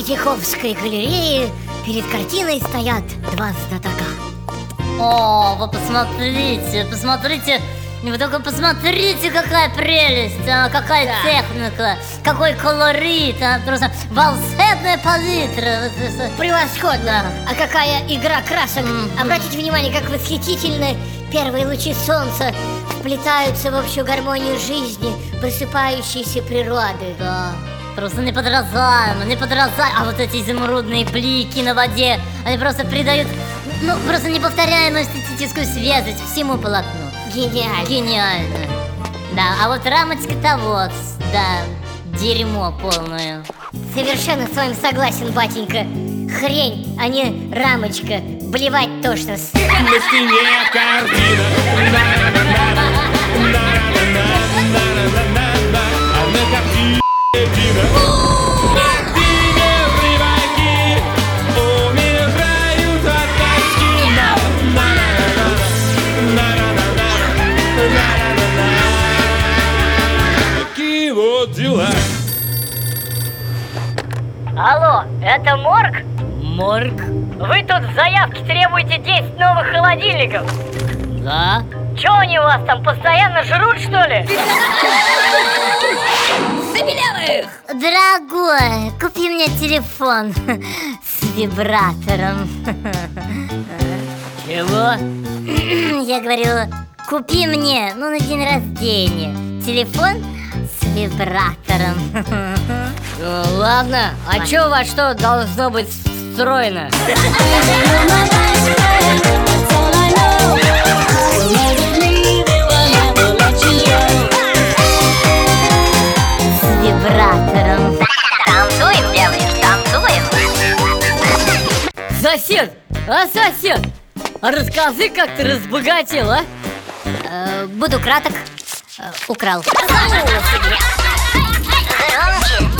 Московской галереи перед картиной стоят два знатока. О, вы посмотрите, посмотрите, вы только посмотрите, какая прелесть, а, какая Да. техника, какой колорит, а, просто волшебная палитра. Превосходно! А какая игра красок! Мгм. Обратите внимание, как восхитительно первые лучи солнца вплетаются в общую гармонию жизни, просыпающейся природы. Да, просто неподражаемо, неподражаемо. А вот эти изумрудные блики на воде, они просто придают, ну, просто неповторяемую эстетическую свежесть всему полотну. Гениально! Гениально. Да, а вот рамочка-то вот, да, дерьмо полное. Совершенно с вами согласен, батенька. Хрень, а не рамочка. Блевать тошно. На стене картина Алло, это морг? Морг? Вы тут в заявке требуете 10 новых холодильников. Да. Чё они у вас там постоянно жрут, что ли? Дорогой, купи мне телефон с вибратором. Чего? Я говорю, купи мне, ну, на день рождения, телефон с вибратором. Ну, ладно, а чё у вас что должно быть встроено? С вибратором. Танцуем, девочки, танцуем. Сосед! А сосед! А расскажи, как ты разбогател, а? Э, буду краток э, украл. Громче.